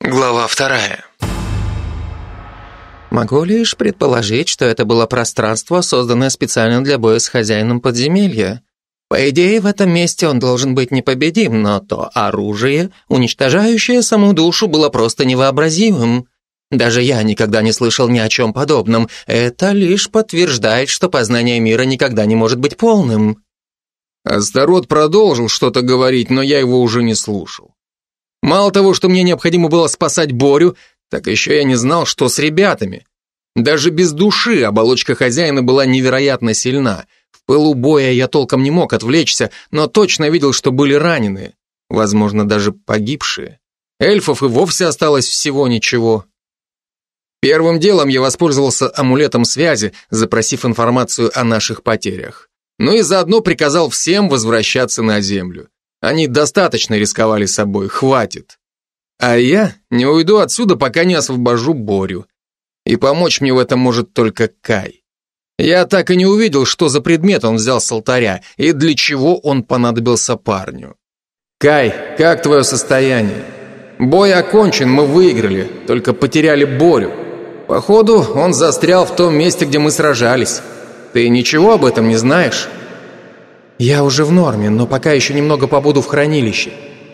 Глава вторая. Могу лишь предположить, что это было пространство, созданное специально для боя с хозяином подземелья. По идее, в этом месте он должен быть непобедим, но то оружие, уничтожающее саму душу, было просто невообразимым. Даже я никогда не слышал ни о чем подобном. Это лишь подтверждает, что познание мира никогда не может быть полным. Астарот продолжил что-то говорить, но я его уже не слушал. Мало того, что мне необходимо было спасать Борю, так еще я не знал, что с ребятами. Даже без души оболочка хозяина была невероятно сильна. В пылу боя я толком не мог отвлечься, но точно видел, что были раненые. Возможно, даже погибшие. Эльфов и вовсе осталось всего ничего. Первым делом я воспользовался амулетом связи, запросив информацию о наших потерях. Ну и заодно приказал всем возвращаться на землю. Они достаточно рисковали собой, хватит. А я не уйду отсюда, пока не освобожу Борю. И помочь мне в этом может только Кай. Я так и не увидел, что за предмет он взял с алтаря и для чего он понадобился парню. Кай, как твое состояние? Бой окончен, мы выиграли, только потеряли Борю. Походу, он застрял в том месте, где мы сражались. Ты ничего об этом не знаешь? Я уже в норме, но пока еще немного побуду в хранилище.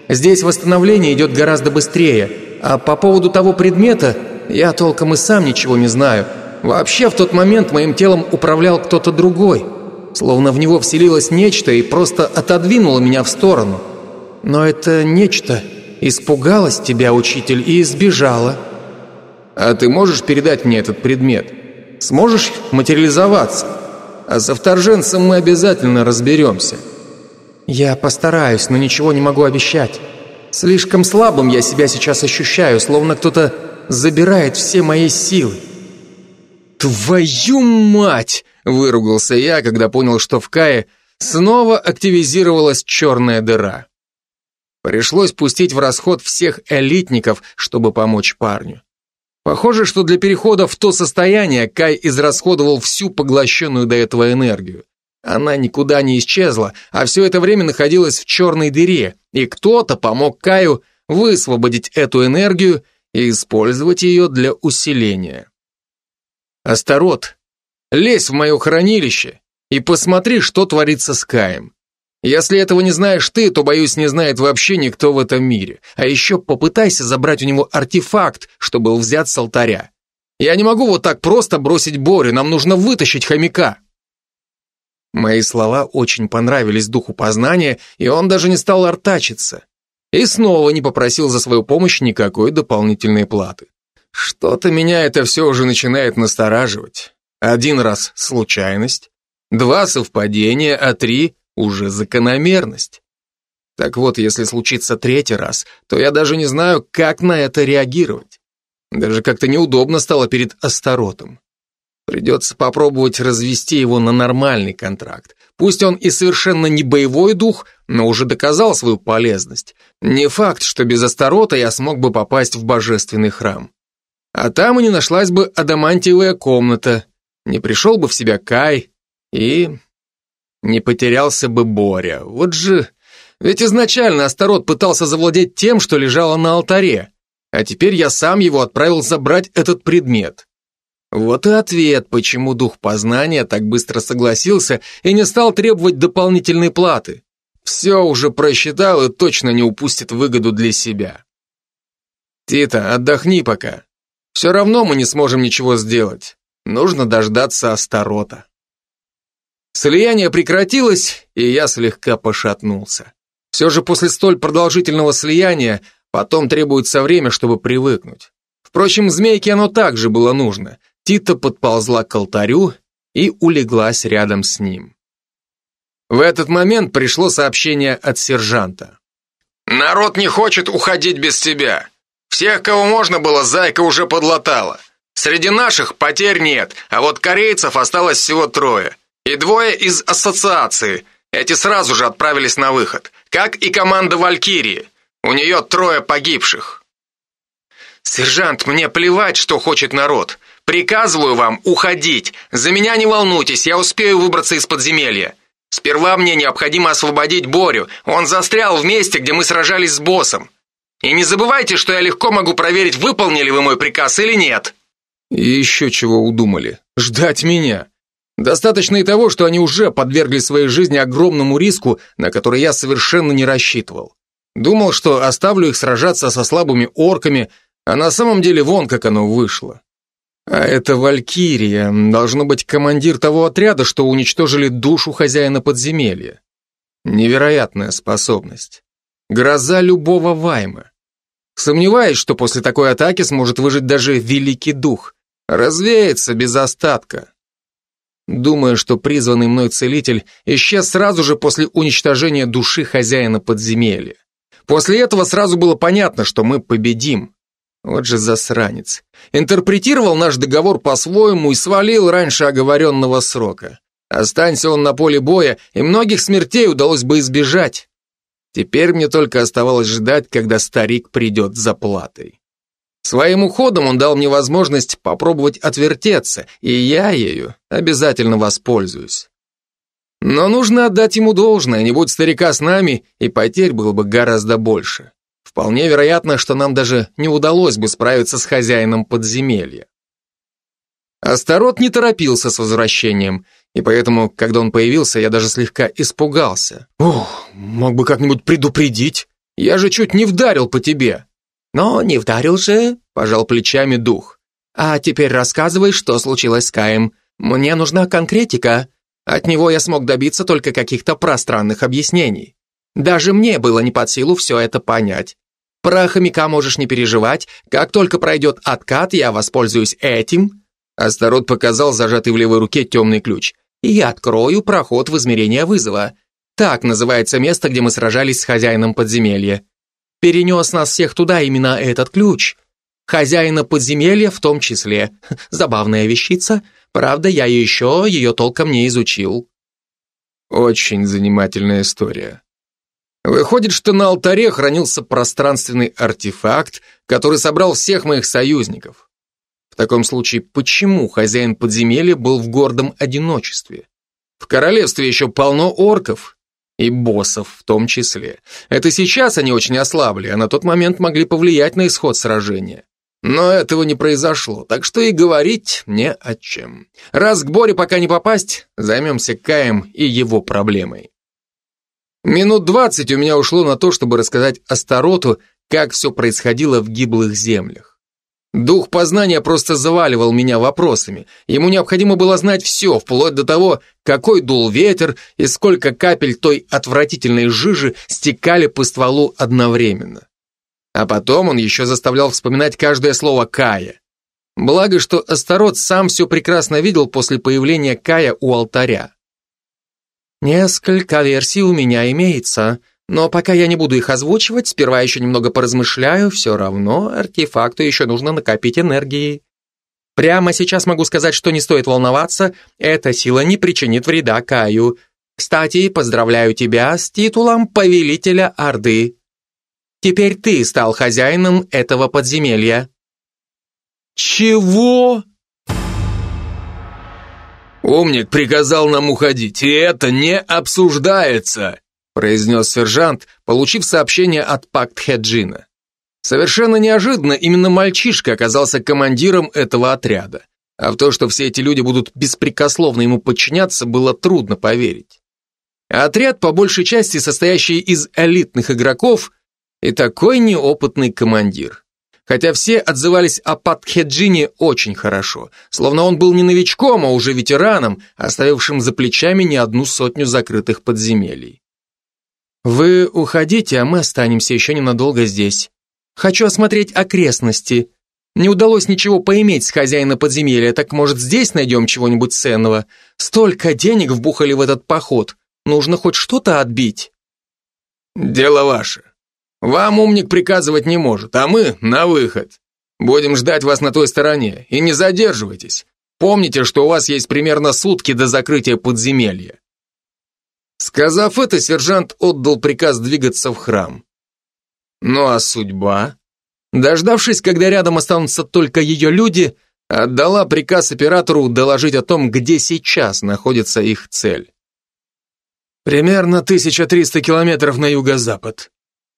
Здесь восстановление идет гораздо быстрее, а по поводу того предмета я толком и сам ничего не знаю. Вообще в тот момент моим телом управлял кто-то другой, словно в него вселилось нечто и просто отодвинуло меня в сторону. Но это нечто испугалось тебя, учитель, и избежало. А ты можешь передать мне этот предмет? Сможешь материализоваться? А со вторженцем мы обязательно разберемся. Я постараюсь, но ничего не могу обещать. Слишком слабым я себя сейчас ощущаю, словно кто-то забирает все мои силы. «Твою мать!» – выругался я, когда понял, что в Кае снова активизировалась черная дыра. Пришлось пустить в расход всех элитников, чтобы помочь парню. Похоже, что для перехода в то состояние Кай израсходовал всю поглощенную до этого энергию. Она никуда не исчезла, а все это время находилась в черной дыре, и кто-то помог Каю высвободить эту энергию и использовать ее для усиления. Астарот, лезь в мое хранилище и посмотри, что творится с Каем. Если этого не знаешь ты, то, боюсь, не знает вообще никто в этом мире. А еще попытайся забрать у него артефакт, что был взят с алтаря. Я не могу вот так просто бросить Борю, нам нужно вытащить хомяка. Мои слова очень понравились духу познания, и он даже не стал артачиться. И снова не попросил за свою помощь никакой дополнительной платы. Что-то меня это все уже начинает настораживать. Один раз случайность, два совпадения, а три уже закономерность. Так вот, если случится третий раз, то я даже не знаю, как на это реагировать. Даже как-то неудобно стало перед Астаротом. Придется попробовать развести его на нормальный контракт. Пусть он и совершенно не боевой дух, но уже доказал свою полезность. Не факт, что без Астарота я смог бы попасть в божественный храм. А там и не нашлась бы адамантиевая комната, не пришел бы в себя Кай, и не потерялся бы Боря. Вот же... Ведь изначально Астарот пытался завладеть тем, что лежало на алтаре, а теперь я сам его отправил забрать этот предмет. Вот и ответ, почему дух познания так быстро согласился и не стал требовать дополнительной платы. Все уже просчитал и точно не упустит выгоду для себя. Тита, отдохни пока. Все равно мы не сможем ничего сделать. Нужно дождаться Астарота. Слияние прекратилось, и я слегка пошатнулся. Все же после столь продолжительного слияния потом требуется время, чтобы привыкнуть. Впрочем, змейке оно также было нужно. Тита подползла к алтарю и улеглась рядом с ним. В этот момент пришло сообщение от сержанта. «Народ не хочет уходить без тебя. Всех, кого можно было, зайка уже подлатала. Среди наших потерь нет, а вот корейцев осталось всего трое. И двое из ассоциации. Эти сразу же отправились на выход. Как и команда Валькирии. У нее трое погибших. Сержант, мне плевать, что хочет народ. Приказываю вам уходить. За меня не волнуйтесь, я успею выбраться из подземелья. Сперва мне необходимо освободить Борю. Он застрял в месте, где мы сражались с боссом. И не забывайте, что я легко могу проверить, выполнили вы мой приказ или нет. И еще чего удумали. Ждать меня. Достаточно и того, что они уже подвергли своей жизни огромному риску, на который я совершенно не рассчитывал. Думал, что оставлю их сражаться со слабыми орками, а на самом деле вон как оно вышло. А это Валькирия, должно быть командир того отряда, что уничтожили душу хозяина подземелья. Невероятная способность. Гроза любого вайма. Сомневаюсь, что после такой атаки сможет выжить даже Великий Дух. Развеется без остатка. Думаю, что призванный мной целитель исчез сразу же после уничтожения души хозяина подземелья. После этого сразу было понятно, что мы победим. Вот же засранец. Интерпретировал наш договор по-своему и свалил раньше оговоренного срока. Останься он на поле боя, и многих смертей удалось бы избежать. Теперь мне только оставалось ждать, когда старик придет за платой. Своим уходом он дал мне возможность попробовать отвертеться, и я ею обязательно воспользуюсь. Но нужно отдать ему должное, не будь старика с нами, и потерь было бы гораздо больше. Вполне вероятно, что нам даже не удалось бы справиться с хозяином подземелья. Астарот не торопился с возвращением, и поэтому, когда он появился, я даже слегка испугался. «Ух, мог бы как-нибудь предупредить. Я же чуть не вдарил по тебе». «Но не вдарил же», — пожал плечами дух. «А теперь рассказывай, что случилось с Каем. Мне нужна конкретика. От него я смог добиться только каких-то пространных объяснений. Даже мне было не под силу все это понять. Про хомяка можешь не переживать, как только пройдет откат, я воспользуюсь этим. Астарот показал зажатый в левой руке темный ключ. И я открою проход в измерение вызова. Так называется место, где мы сражались с хозяином подземелья. Перенес нас всех туда именно этот ключ. Хозяина подземелья в том числе. Забавная вещица. Правда, я еще ее толком не изучил. Очень занимательная история. Выходит, что на алтаре хранился пространственный артефакт, который собрал всех моих союзников. В таком случае, почему хозяин подземелья был в гордом одиночестве? В королевстве еще полно орков, и боссов в том числе. Это сейчас они очень ослабли, а на тот момент могли повлиять на исход сражения. Но этого не произошло, так что и говорить не о чем. Раз к Боре пока не попасть, займемся Каем и его проблемой. Минут двадцать у меня ушло на то, чтобы рассказать Астароту, как все происходило в гиблых землях. Дух познания просто заваливал меня вопросами. Ему необходимо было знать все, вплоть до того, какой дул ветер и сколько капель той отвратительной жижи стекали по стволу одновременно. А потом он еще заставлял вспоминать каждое слово Кая. Благо, что Астарот сам все прекрасно видел после появления Кая у алтаря. Несколько версий у меня имеется, но пока я не буду их озвучивать, сперва еще немного поразмышляю, все равно артефакту еще нужно накопить энергии. Прямо сейчас могу сказать, что не стоит волноваться, эта сила не причинит вреда Каю. Кстати, поздравляю тебя с титулом Повелителя Орды. Теперь ты стал хозяином этого подземелья». «Чего?» «Умник приказал нам уходить, и это не обсуждается», произнес сержант, получив сообщение от Пакт Хеджина. Совершенно неожиданно именно мальчишка оказался командиром этого отряда. А в то, что все эти люди будут беспрекословно ему подчиняться, было трудно поверить. Отряд, по большей части состоящий из элитных игроков, и такой неопытный командир. Хотя все отзывались о Патхеджине очень хорошо, словно он был не новичком, а уже ветераном, оставившим за плечами не одну сотню закрытых подземелий. «Вы уходите, а мы останемся еще ненадолго здесь. Хочу осмотреть окрестности. Не удалось ничего поиметь с хозяина подземелья, так может здесь найдем чего-нибудь ценного? Столько денег вбухали в этот поход, нужно хоть что-то отбить». «Дело ваше. Вам умник приказывать не может, а мы на выход. Будем ждать вас на той стороне, и не задерживайтесь. Помните, что у вас есть примерно сутки до закрытия подземелья. Сказав это, сержант отдал приказ двигаться в храм. Ну а судьба? Дождавшись, когда рядом останутся только ее люди, отдала приказ оператору доложить о том, где сейчас находится их цель. Примерно 1300 километров на юго-запад.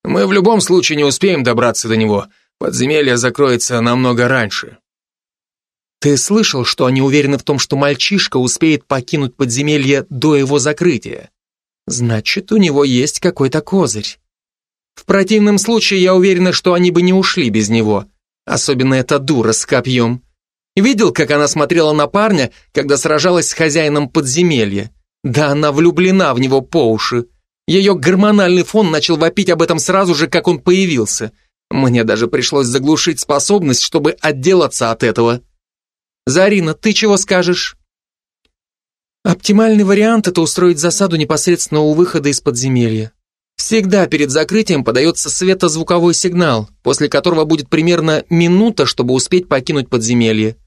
Мы в любом случае не успеем добраться до него. Подземелье закроется намного раньше. Ты слышал, что они уверены в том, что мальчишка успеет покинуть подземелье до его закрытия? Значит, у него есть какой-то козырь. В противном случае я уверена, что они бы не ушли без него. Особенно эта дура с копьем. Видел, как она смотрела на парня, когда сражалась с хозяином подземелья? Да она влюблена в него по уши. Ее гормональный фон начал вопить об этом сразу же, как он появился. Мне даже пришлось заглушить способность, чтобы отделаться от этого. Зарина, ты чего скажешь? Оптимальный вариант – это устроить засаду непосредственно у выхода из подземелья. Всегда перед закрытием подается светозвуковой сигнал, после которого будет примерно минута, чтобы успеть покинуть подземелье.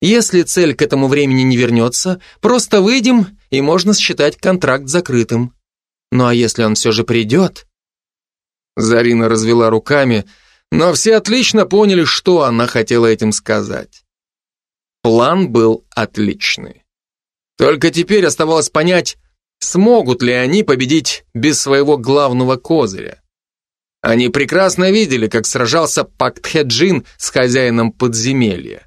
Если цель к этому времени не вернется, просто выйдем, и можно считать контракт закрытым. Ну а если он все же придет? Зарина развела руками, но все отлично поняли, что она хотела этим сказать. План был отличный. Только теперь оставалось понять, смогут ли они победить без своего главного козыря. Они прекрасно видели, как сражался Пактхеджин с хозяином подземелья.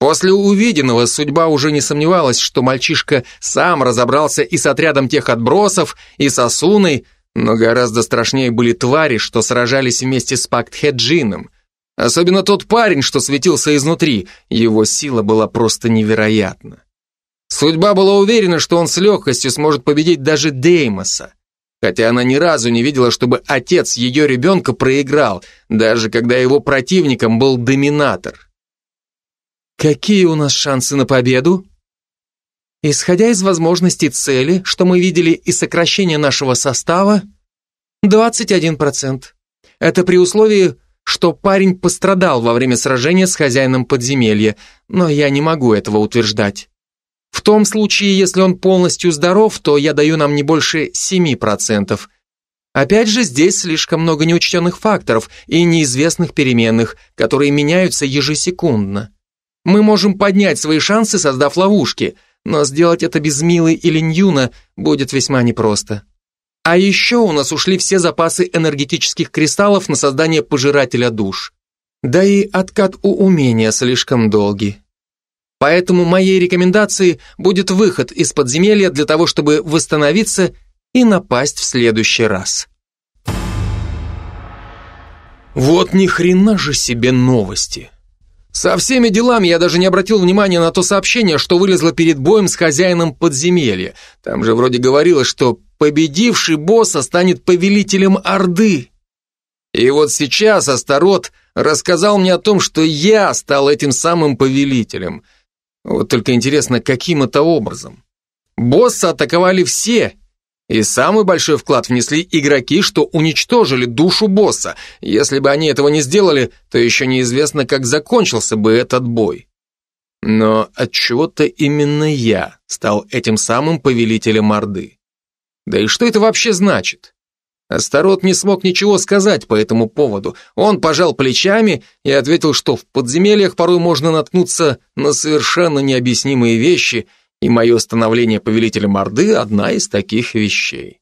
После увиденного судьба уже не сомневалась, что мальчишка сам разобрался и с отрядом тех отбросов, и с Асуной, но гораздо страшнее были твари, что сражались вместе с Пактхеджином. Особенно тот парень, что светился изнутри, его сила была просто невероятна. Судьба была уверена, что он с легкостью сможет победить даже Деймоса. Хотя она ни разу не видела, чтобы отец ее ребенка проиграл, даже когда его противником был Доминатор. Какие у нас шансы на победу? Исходя из возможностей цели, что мы видели и сокращения нашего состава, 21%. Это при условии, что парень пострадал во время сражения с хозяином подземелья, но я не могу этого утверждать. В том случае, если он полностью здоров, то я даю нам не больше 7%. Опять же, здесь слишком много неучтенных факторов и неизвестных переменных, которые меняются ежесекундно. Мы можем поднять свои шансы, создав ловушки, но сделать это без Милы или Ньюна будет весьма непросто. А еще у нас ушли все запасы энергетических кристаллов на создание пожирателя душ. Да и откат у умения слишком долгий. Поэтому моей рекомендацией будет выход из подземелья для того, чтобы восстановиться и напасть в следующий раз. Вот ни хрена же себе новости. Со всеми делами я даже не обратил внимания на то сообщение, что вылезло перед боем с хозяином подземелья. Там же вроде говорилось, что победивший босса станет повелителем Орды. И вот сейчас Астарот рассказал мне о том, что я стал этим самым повелителем. Вот только интересно, каким это образом? Босса атаковали все, и самый большой вклад внесли игроки, что уничтожили душу босса. Если бы они этого не сделали, то еще неизвестно, как закончился бы этот бой. Но от чего то именно я стал этим самым повелителем Орды. Да и что это вообще значит? Астарот не смог ничего сказать по этому поводу. Он пожал плечами и ответил, что в подземельях порой можно наткнуться на совершенно необъяснимые вещи – и мое становление повелителем Орды – одна из таких вещей.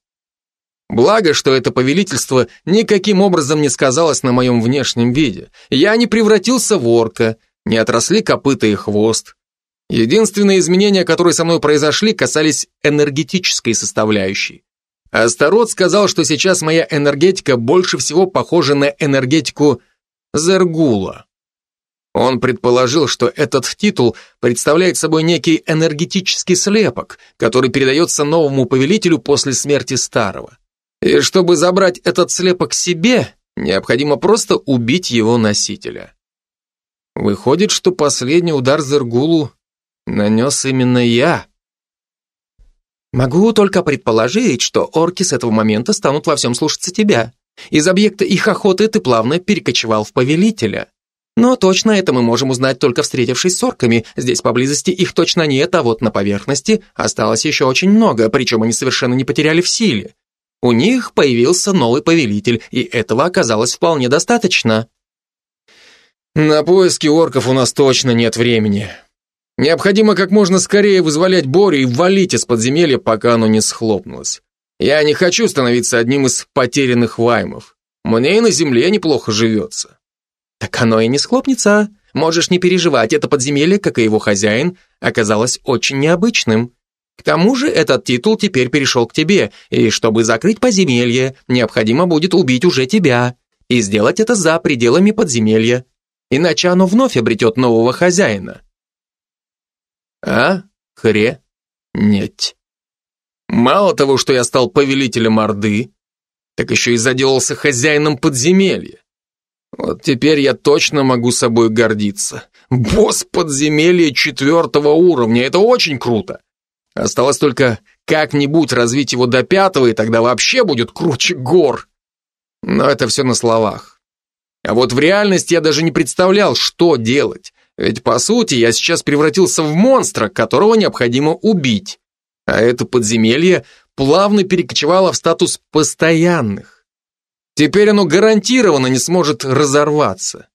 Благо, что это повелительство никаким образом не сказалось на моем внешнем виде. Я не превратился в орка, не отросли копыта и хвост. Единственные изменения, которые со мной произошли, касались энергетической составляющей. Астарот сказал, что сейчас моя энергетика больше всего похожа на энергетику Зергула. Он предположил, что этот титул представляет собой некий энергетический слепок, который передается новому повелителю после смерти старого. И чтобы забрать этот слепок себе, необходимо просто убить его носителя. Выходит, что последний удар Зергулу нанес именно я. Могу только предположить, что орки с этого момента станут во всем слушаться тебя. Из объекта их охоты ты плавно перекочевал в повелителя. Но точно это мы можем узнать только встретившись с орками. Здесь поблизости их точно нет, а вот на поверхности осталось еще очень много, причем они совершенно не потеряли в силе. У них появился новый повелитель, и этого оказалось вполне достаточно. На поиски орков у нас точно нет времени. Необходимо как можно скорее вызволять Борю и валить из подземелья, пока оно не схлопнулось. Я не хочу становиться одним из потерянных ваймов. Мне и на земле неплохо живется. Так оно и не схлопнется. Можешь не переживать, это подземелье, как и его хозяин, оказалось очень необычным. К тому же этот титул теперь перешел к тебе, и чтобы закрыть подземелье, необходимо будет убить уже тебя. И сделать это за пределами подземелья. Иначе оно вновь обретет нового хозяина. А? Хре? Нет. Мало того, что я стал повелителем Орды, так еще и заделался хозяином подземелья. Вот теперь я точно могу собой гордиться. Босс подземелья четвертого уровня, это очень круто. Осталось только как-нибудь развить его до пятого, и тогда вообще будет круче гор. Но это все на словах. А вот в реальности я даже не представлял, что делать. Ведь, по сути, я сейчас превратился в монстра, которого необходимо убить. А это подземелье плавно перекочевало в статус постоянных. Теперь оно гарантированно не сможет разорваться.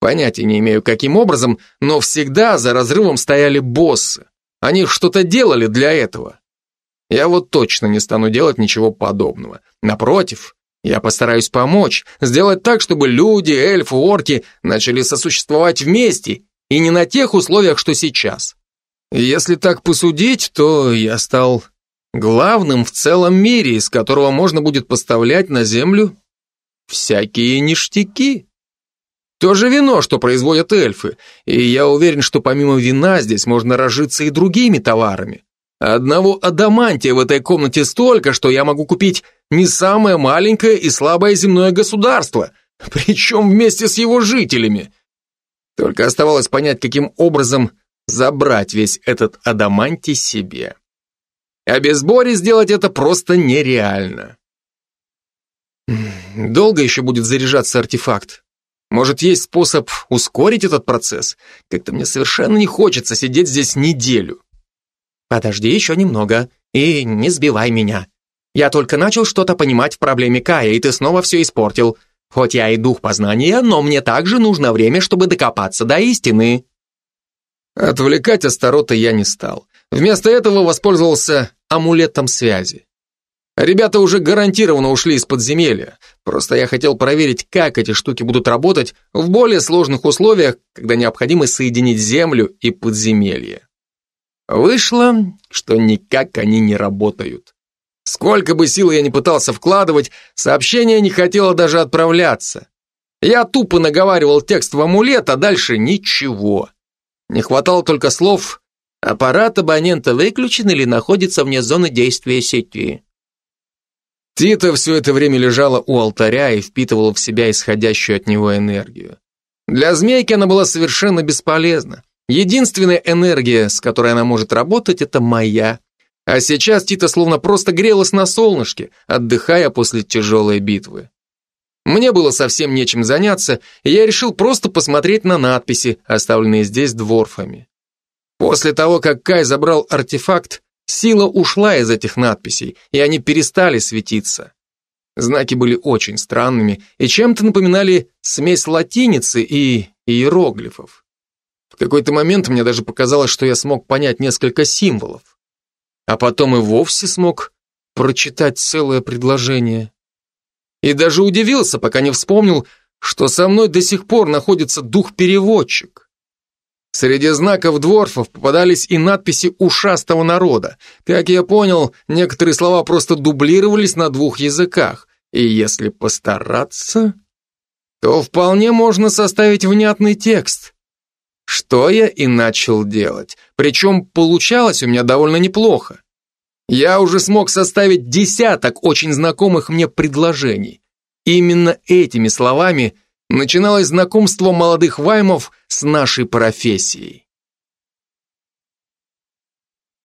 Понятия не имею, каким образом, но всегда за разрывом стояли боссы. Они что-то делали для этого. Я вот точно не стану делать ничего подобного. Напротив, я постараюсь помочь, сделать так, чтобы люди, эльфы, орки начали сосуществовать вместе и не на тех условиях, что сейчас. Если так посудить, то я стал главным в целом мире, из которого можно будет поставлять на землю всякие ништяки. То же вино, что производят эльфы, и я уверен, что помимо вина здесь можно разжиться и другими товарами. Одного адамантия в этой комнате столько, что я могу купить не самое маленькое и слабое земное государство, причем вместе с его жителями. Только оставалось понять, каким образом забрать весь этот адамантий себе. А без Бори сделать это просто нереально. Долго еще будет заряжаться артефакт? Может, есть способ ускорить этот процесс? Как-то мне совершенно не хочется сидеть здесь неделю. Подожди еще немного и не сбивай меня. Я только начал что-то понимать в проблеме Кая, и ты снова все испортил. Хоть я и дух познания, но мне также нужно время, чтобы докопаться до истины. Отвлекать Астарота я не стал. Вместо этого воспользовался амулетом связи. Ребята уже гарантированно ушли из подземелья. Просто я хотел проверить, как эти штуки будут работать в более сложных условиях, когда необходимо соединить землю и подземелье. Вышло, что никак они не работают. Сколько бы сил я ни пытался вкладывать, сообщение не хотело даже отправляться. Я тупо наговаривал текст в амулет, а дальше ничего. Не хватало только слов «Аппарат абонента выключен или находится вне зоны действия сети». Тита все это время лежала у алтаря и впитывала в себя исходящую от него энергию. Для змейки она была совершенно бесполезна. Единственная энергия, с которой она может работать, это моя. А сейчас Тита словно просто грелась на солнышке, отдыхая после тяжелой битвы. Мне было совсем нечем заняться, и я решил просто посмотреть на надписи, оставленные здесь дворфами. После того, как Кай забрал артефакт, Сила ушла из этих надписей, и они перестали светиться. Знаки были очень странными и чем-то напоминали смесь латиницы и иероглифов. В какой-то момент мне даже показалось, что я смог понять несколько символов. А потом и вовсе смог прочитать целое предложение. И даже удивился, пока не вспомнил, что со мной до сих пор находится дух-переводчик. Среди знаков дворфов попадались и надписи ушастого народа. Как я понял, некоторые слова просто дублировались на двух языках. И если постараться, то вполне можно составить внятный текст. Что я и начал делать. Причем получалось у меня довольно неплохо. Я уже смог составить десяток очень знакомых мне предложений. Именно этими словами начиналось знакомство молодых ваймов с нашей профессией.